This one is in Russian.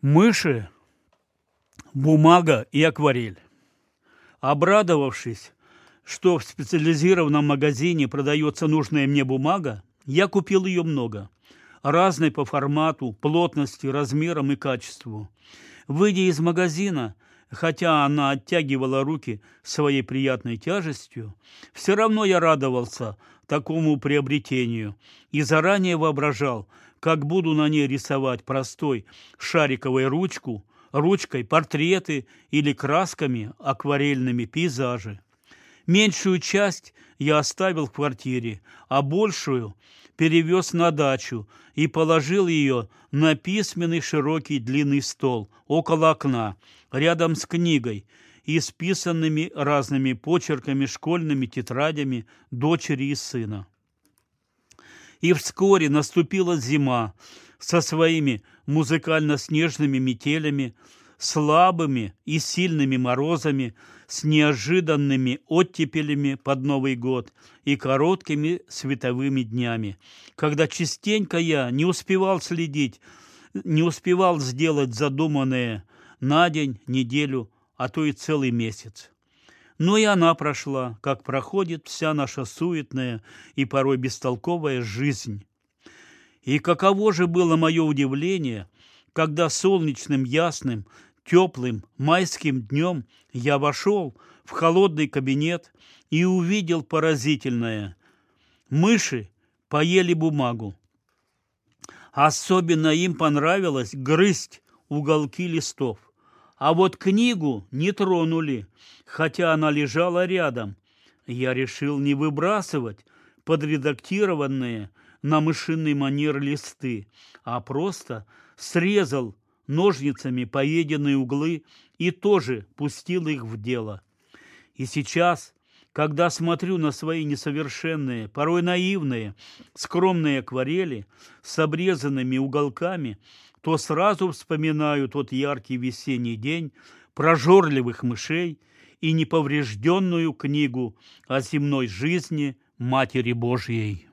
Мыши, бумага и акварель. Обрадовавшись, что в специализированном магазине продается нужная мне бумага, я купил ее много, разной по формату, плотности, размерам и качеству. Выйдя из магазина, хотя она оттягивала руки своей приятной тяжестью, все равно я радовался такому приобретению и заранее воображал, как буду на ней рисовать простой шариковой ручку, ручкой портреты или красками акварельными пейзажи. Меньшую часть я оставил в квартире, а большую перевез на дачу и положил ее на письменный широкий длинный стол около окна, рядом с книгой, исписанными разными почерками школьными тетрадями дочери и сына. И вскоре наступила зима со своими музыкально-снежными метелями, слабыми и сильными морозами, с неожиданными оттепелями под Новый год и короткими световыми днями, когда частенько я не успевал следить, не успевал сделать задуманное на день, неделю, а то и целый месяц. Но и она прошла, как проходит вся наша суетная и порой бестолковая жизнь. И каково же было мое удивление, когда солнечным, ясным, теплым майским днем я вошел в холодный кабинет и увидел поразительное. Мыши поели бумагу. Особенно им понравилось грызть уголки листов. А вот книгу не тронули, хотя она лежала рядом. Я решил не выбрасывать подредактированные на мышиный манер листы, а просто срезал ножницами поеденные углы и тоже пустил их в дело. И сейчас, когда смотрю на свои несовершенные, порой наивные, скромные акварели с обрезанными уголками, то сразу вспоминаю тот яркий весенний день прожорливых мышей и неповрежденную книгу о земной жизни Матери Божьей.